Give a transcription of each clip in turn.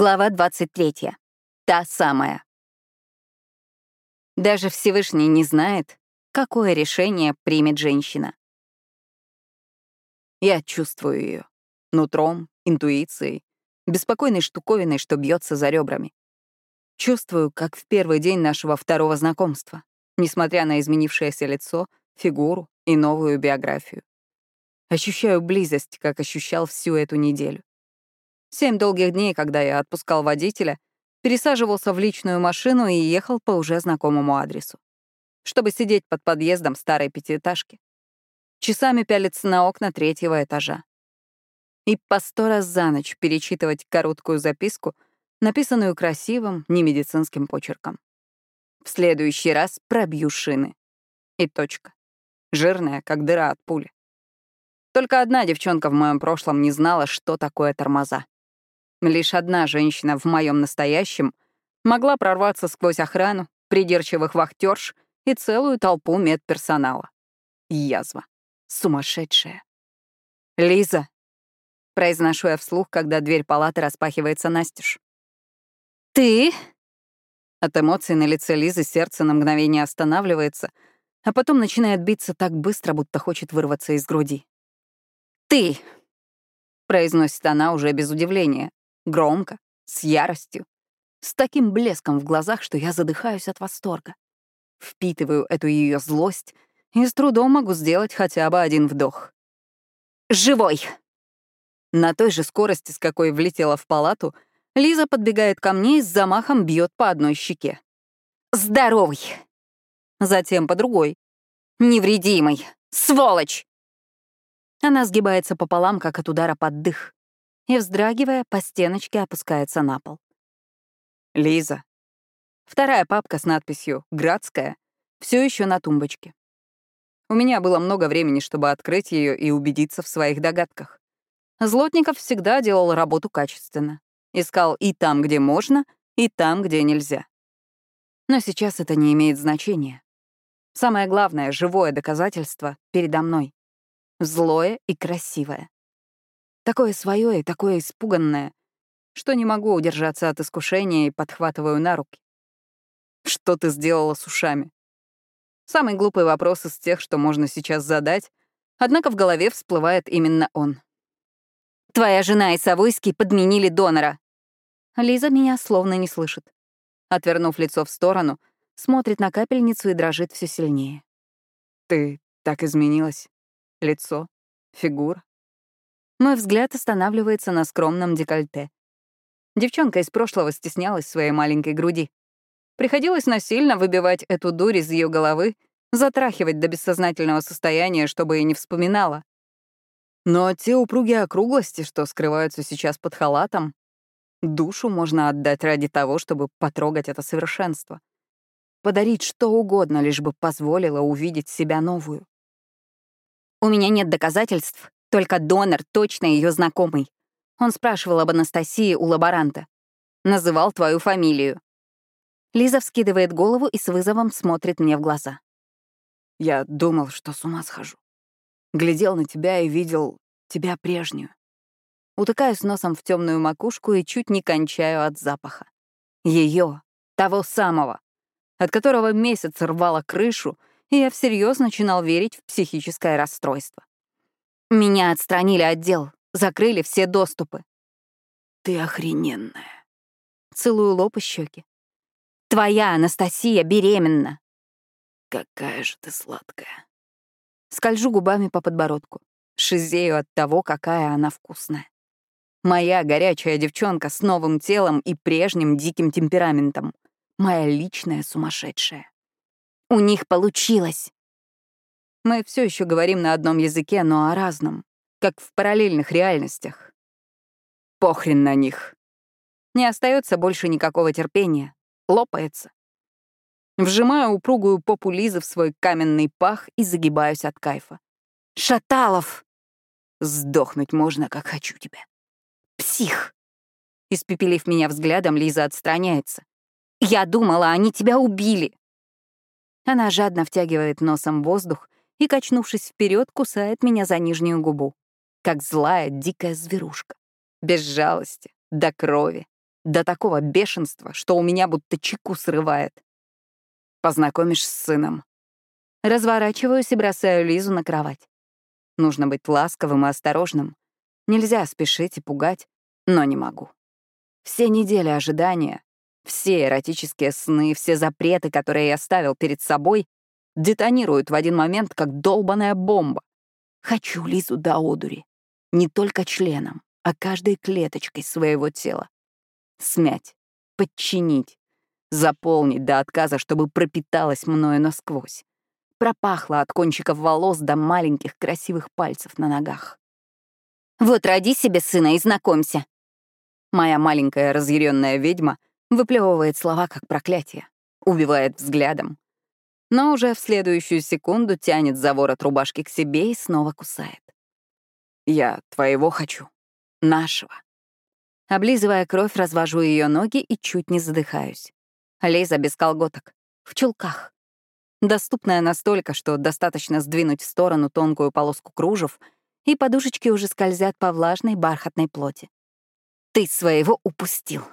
Глава 23. Та самая. Даже Всевышний не знает, какое решение примет женщина. Я чувствую ее нутром, интуицией, беспокойной штуковиной, что бьется за ребрами. Чувствую, как в первый день нашего второго знакомства, несмотря на изменившееся лицо, фигуру и новую биографию. Ощущаю близость, как ощущал всю эту неделю. Семь долгих дней, когда я отпускал водителя, пересаживался в личную машину и ехал по уже знакомому адресу, чтобы сидеть под подъездом старой пятиэтажки. Часами пялиться на окна третьего этажа. И по сто раз за ночь перечитывать короткую записку, написанную красивым, немедицинским почерком. В следующий раз пробью шины. И точка. Жирная, как дыра от пули. Только одна девчонка в моем прошлом не знала, что такое тормоза. Лишь одна женщина в моем настоящем могла прорваться сквозь охрану, придирчивых вахтерш и целую толпу медперсонала. Язва. Сумасшедшая. «Лиза!» — произношу я вслух, когда дверь палаты распахивается настежь. «Ты?» От эмоций на лице Лизы сердце на мгновение останавливается, а потом начинает биться так быстро, будто хочет вырваться из груди. «Ты!» — произносит она уже без удивления, Громко, с яростью, с таким блеском в глазах, что я задыхаюсь от восторга. Впитываю эту ее злость и с трудом могу сделать хотя бы один вдох. «Живой!» На той же скорости, с какой влетела в палату, Лиза подбегает ко мне и с замахом бьет по одной щеке. «Здоровый!» Затем по другой. «Невредимый! Сволочь!» Она сгибается пополам, как от удара под дых и, вздрагивая, по стеночке опускается на пол. Лиза. Вторая папка с надписью «Градская» все еще на тумбочке. У меня было много времени, чтобы открыть ее и убедиться в своих догадках. Злотников всегда делал работу качественно. Искал и там, где можно, и там, где нельзя. Но сейчас это не имеет значения. Самое главное — живое доказательство передо мной. Злое и красивое. Такое свое и такое испуганное, что не могу удержаться от искушения и подхватываю на руки. Что ты сделала с ушами? Самый глупый вопрос из тех, что можно сейчас задать, однако в голове всплывает именно он. «Твоя жена и Савойский подменили донора». Лиза меня словно не слышит. Отвернув лицо в сторону, смотрит на капельницу и дрожит все сильнее. «Ты так изменилась. Лицо, фигура. Мой взгляд останавливается на скромном декольте. Девчонка из прошлого стеснялась своей маленькой груди. Приходилось насильно выбивать эту дурь из ее головы, затрахивать до бессознательного состояния, чтобы и не вспоминала. Но те упругие округлости, что скрываются сейчас под халатом, душу можно отдать ради того, чтобы потрогать это совершенство. Подарить что угодно, лишь бы позволило увидеть себя новую. У меня нет доказательств, только донор точно ее знакомый. Он спрашивал об Анастасии у лаборанта. Называл твою фамилию. Лиза вскидывает голову и с вызовом смотрит мне в глаза. Я думал, что с ума схожу. Глядел на тебя и видел тебя прежнюю. Утыкаюсь носом в темную макушку и чуть не кончаю от запаха. Ее, того самого, от которого месяц рвало крышу, и я всерьез начинал верить в психическое расстройство. Меня отстранили отдел, закрыли все доступы. Ты охрененная. Целую лоб и щеки. Твоя Анастасия беременна. Какая же ты сладкая. Скольжу губами по подбородку. Шизею от того, какая она вкусная. Моя горячая девчонка с новым телом и прежним диким темпераментом. Моя личная сумасшедшая. У них получилось. Мы все еще говорим на одном языке, но о разном, как в параллельных реальностях. Похрен на них. Не остается больше никакого терпения. Лопается. Вжимаю упругую попу Лизы в свой каменный пах и загибаюсь от кайфа. «Шаталов!» «Сдохнуть можно, как хочу тебя». «Псих!» Испепелив меня взглядом, Лиза отстраняется. «Я думала, они тебя убили!» Она жадно втягивает носом воздух и, качнувшись вперед, кусает меня за нижнюю губу, как злая дикая зверушка, без жалости, до крови, До такого бешенства, что у меня будто чеку срывает. Познакомишь с сыном. Разворачиваюсь и бросаю Лизу на кровать. Нужно быть ласковым и осторожным. Нельзя спешить и пугать, но не могу. Все недели ожидания, все эротические сны, все запреты, которые я ставил перед собой, детонируют в один момент, как долбаная бомба. Хочу Лизу до одури. Не только членом, а каждой клеточкой своего тела. Смять, подчинить, заполнить до отказа, чтобы пропиталась мною насквозь. Пропахло от кончиков волос до маленьких красивых пальцев на ногах. «Вот роди себе сына и знакомься!» Моя маленькая разъяренная ведьма выплевывает слова как проклятие, убивает взглядом, но уже в следующую секунду тянет за ворот рубашки к себе и снова кусает. «Я твоего хочу. Нашего». Облизывая кровь, развожу ее ноги и чуть не задыхаюсь. Лейза без колготок, в чулках. Доступная настолько, что достаточно сдвинуть в сторону тонкую полоску кружев, и подушечки уже скользят по влажной бархатной плоти. «Ты своего упустил».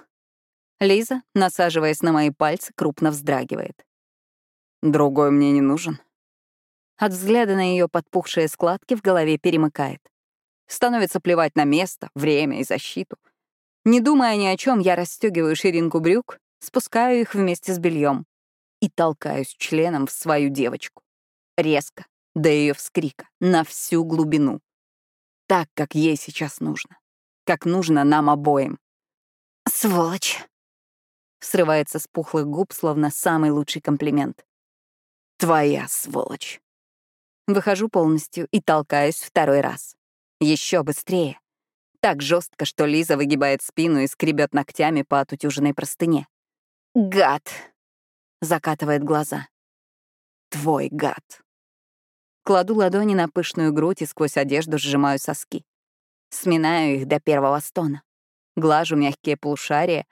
Лиза, насаживаясь на мои пальцы, крупно вздрагивает. Другой мне не нужен. От взгляда на ее подпухшие складки в голове перемыкает. Становится плевать на место, время и защиту. Не думая ни о чем, я расстегиваю ширинку брюк, спускаю их вместе с бельем и толкаюсь членом в свою девочку. Резко, до ее вскрика, на всю глубину. Так, как ей сейчас нужно. Как нужно нам обоим. «Сволочь!» Срывается с пухлых губ, словно самый лучший комплимент. Твоя сволочь. Выхожу полностью и толкаюсь второй раз. Еще быстрее. Так жестко, что Лиза выгибает спину и скребет ногтями по отутюженной простыне. «Гад!» — закатывает глаза. «Твой гад!» Кладу ладони на пышную грудь и сквозь одежду сжимаю соски. Сминаю их до первого стона. Глажу мягкие полушария,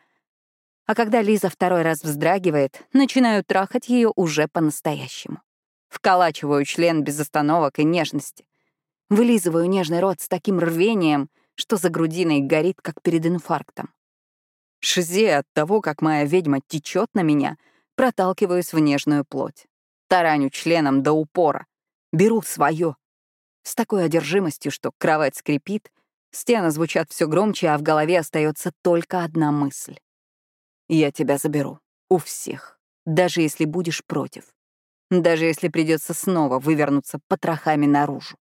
а когда Лиза второй раз вздрагивает, начинаю трахать ее уже по-настоящему. Вколачиваю член без остановок и нежности. Вылизываю нежный рот с таким рвением, что за грудиной горит, как перед инфарктом. Шизе от того, как моя ведьма течет на меня, проталкиваюсь в нежную плоть. Тараню членом до упора. Беру свое. С такой одержимостью, что кровать скрипит, стены звучат все громче, а в голове остается только одна мысль. Я тебя заберу. У всех. Даже если будешь против. Даже если придется снова вывернуться потрохами наружу.